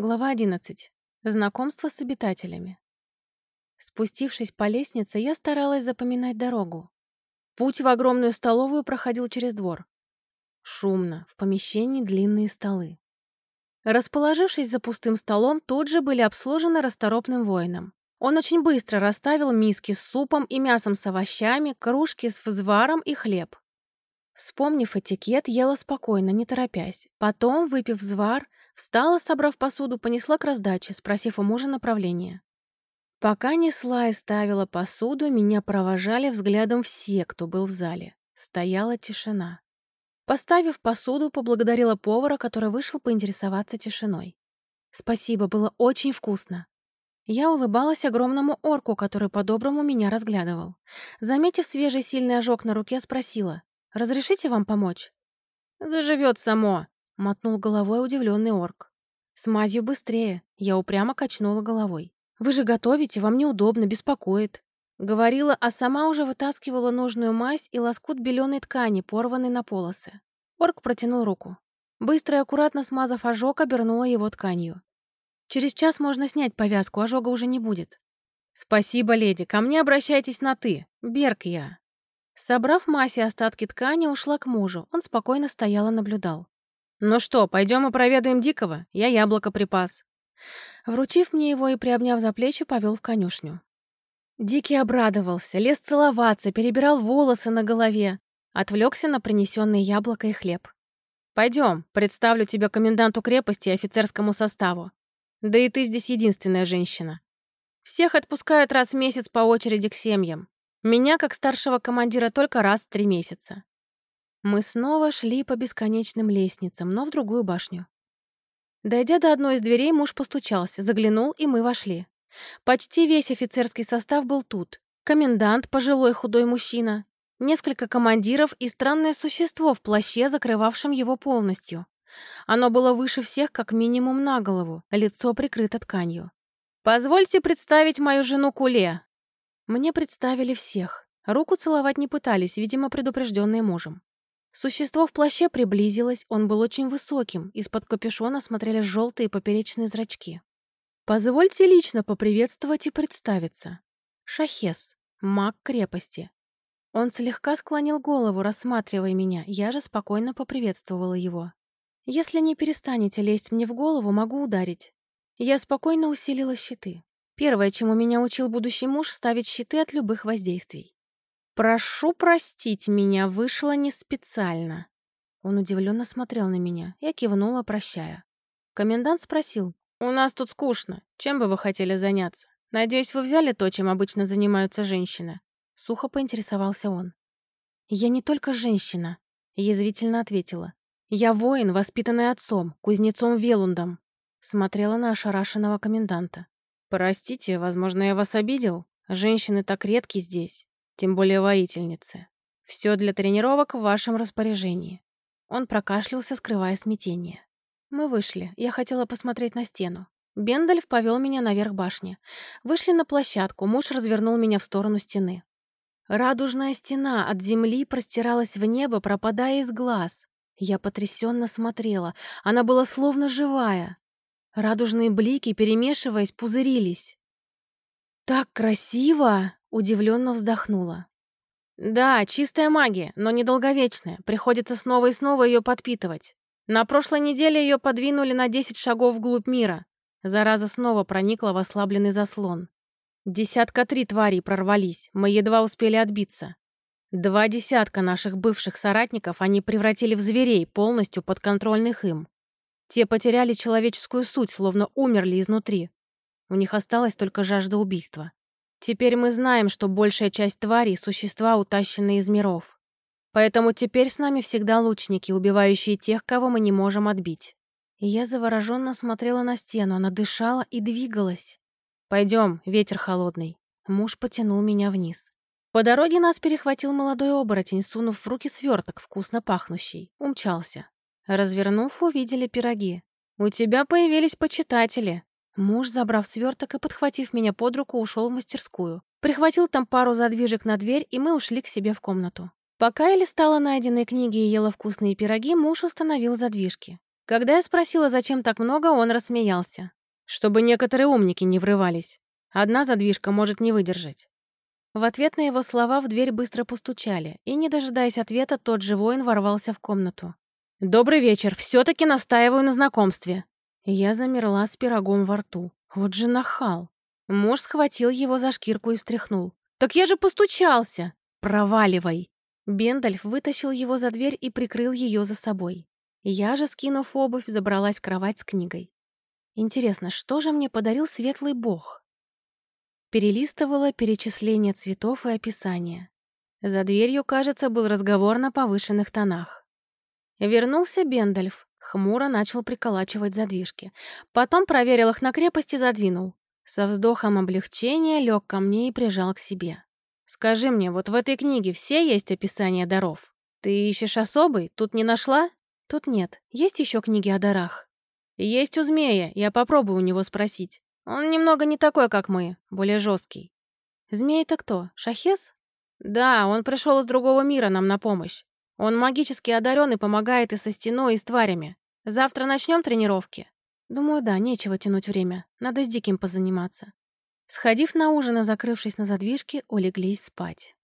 Глава 11. Знакомство с обитателями. Спустившись по лестнице, я старалась запоминать дорогу. Путь в огромную столовую проходил через двор. Шумно, в помещении длинные столы. Расположившись за пустым столом, тут же были обслужены расторопным воином. Он очень быстро расставил миски с супом и мясом с овощами, кружки с взваром и хлеб. Вспомнив этикет, ела спокойно, не торопясь. Потом, выпив взвар, Встала, собрав посуду, понесла к раздаче, спросив у мужа направление. Пока несла и ставила посуду, меня провожали взглядом все, кто был в зале. Стояла тишина. Поставив посуду, поблагодарила повара, который вышел поинтересоваться тишиной. «Спасибо, было очень вкусно». Я улыбалась огромному орку, который по-доброму меня разглядывал. Заметив свежий сильный ожог на руке, спросила, «Разрешите вам помочь?» «Заживет само», Мотнул головой удивленный орк. «С мазью быстрее!» Я упрямо качнула головой. «Вы же готовите, вам неудобно, беспокоит!» Говорила, а сама уже вытаскивала нужную мазь и лоскут беленой ткани, порванной на полосы. Орк протянул руку. Быстро и аккуратно смазав ожог, обернула его тканью. «Через час можно снять повязку, ожога уже не будет». «Спасибо, леди, ко мне обращайтесь на «ты». Берг я». Собрав и остатки ткани, ушла к мужу. Он спокойно стоял и наблюдал. «Ну что, пойдем и проведаем Дикого? Я яблоко припас». Вручив мне его и приобняв за плечи, повел в конюшню. Дикий обрадовался, лез целоваться, перебирал волосы на голове, отвлекся на принесенные яблоко и хлеб. «Пойдем, представлю тебя коменданту крепости и офицерскому составу. Да и ты здесь единственная женщина. Всех отпускают раз в месяц по очереди к семьям. Меня, как старшего командира, только раз в три месяца. Мы снова шли по бесконечным лестницам, но в другую башню. Дойдя до одной из дверей, муж постучался, заглянул, и мы вошли. Почти весь офицерский состав был тут. Комендант, пожилой худой мужчина, несколько командиров и странное существо в плаще, закрывавшем его полностью. Оно было выше всех как минимум на голову, лицо прикрыто тканью. «Позвольте представить мою жену Куле». Мне представили всех. Руку целовать не пытались, видимо, предупрежденные мужем. Существо в плаще приблизилось, он был очень высоким, из-под капюшона смотрели желтые поперечные зрачки. «Позвольте лично поприветствовать и представиться. Шахес, маг крепости». Он слегка склонил голову, рассматривая меня, я же спокойно поприветствовала его. «Если не перестанете лезть мне в голову, могу ударить». Я спокойно усилила щиты. Первое, чему меня учил будущий муж, ставить щиты от любых воздействий. «Прошу простить меня, вышло не специально». Он удивленно смотрел на меня. Я кивнула, прощая. Комендант спросил. «У нас тут скучно. Чем бы вы хотели заняться? Надеюсь, вы взяли то, чем обычно занимаются женщины?» Сухо поинтересовался он. «Я не только женщина», — язвительно ответила. «Я воин, воспитанный отцом, кузнецом Велундом», — смотрела на ошарашенного коменданта. «Простите, возможно, я вас обидел? Женщины так редки здесь тем более воительницы. Все для тренировок в вашем распоряжении». Он прокашлялся, скрывая смятение. Мы вышли. Я хотела посмотреть на стену. Бендальф повел меня наверх башни. Вышли на площадку, муж развернул меня в сторону стены. Радужная стена от земли простиралась в небо, пропадая из глаз. Я потрясенно смотрела. Она была словно живая. Радужные блики, перемешиваясь, пузырились. «Так красиво!» Удивленно вздохнула. «Да, чистая магия, но недолговечная. Приходится снова и снова ее подпитывать. На прошлой неделе ее подвинули на 10 шагов вглубь мира. Зараза снова проникла в ослабленный заслон. Десятка три тварей прорвались, мы едва успели отбиться. Два десятка наших бывших соратников они превратили в зверей, полностью подконтрольных им. Те потеряли человеческую суть, словно умерли изнутри. У них осталась только жажда убийства. Теперь мы знаем, что большая часть тварей — существа, утащенные из миров. Поэтому теперь с нами всегда лучники, убивающие тех, кого мы не можем отбить. Я завороженно смотрела на стену, она дышала и двигалась. «Пойдем, ветер холодный». Муж потянул меня вниз. По дороге нас перехватил молодой оборотень, сунув в руки сверток, вкусно пахнущий. Умчался. Развернув, увидели пироги. «У тебя появились почитатели», Муж, забрав сверток и подхватив меня под руку, ушел в мастерскую. Прихватил там пару задвижек на дверь, и мы ушли к себе в комнату. Пока я листала найденные книги и ела вкусные пироги, муж установил задвижки. Когда я спросила, зачем так много, он рассмеялся. Чтобы некоторые умники не врывались. Одна задвижка может не выдержать. В ответ на его слова в дверь быстро постучали, и, не дожидаясь ответа, тот же воин ворвался в комнату. «Добрый вечер, все-таки настаиваю на знакомстве». Я замерла с пирогом во рту. Вот же нахал. Муж схватил его за шкирку и встряхнул. «Так я же постучался!» «Проваливай!» Бендальф вытащил его за дверь и прикрыл ее за собой. Я же, скинув обувь, забралась в кровать с книгой. Интересно, что же мне подарил светлый бог? Перелистывала перечисление цветов и описания. За дверью, кажется, был разговор на повышенных тонах. Вернулся Бендальф, хмуро начал приколачивать задвижки. Потом проверил их на крепость и задвинул. Со вздохом облегчения лег ко мне и прижал к себе. «Скажи мне, вот в этой книге все есть описания даров? Ты ищешь особый? Тут не нашла?» «Тут нет. Есть еще книги о дарах?» «Есть у змея. Я попробую у него спросить. Он немного не такой, как мы, более жесткий». «Змей это кто? Шахес?» «Да, он пришел из другого мира нам на помощь. Он магически одарен и помогает и со стеной, и с тварями. Завтра начнем тренировки?» Думаю, да, нечего тянуть время. Надо с Диким позаниматься. Сходив на ужин и закрывшись на задвижке, улеглись спать.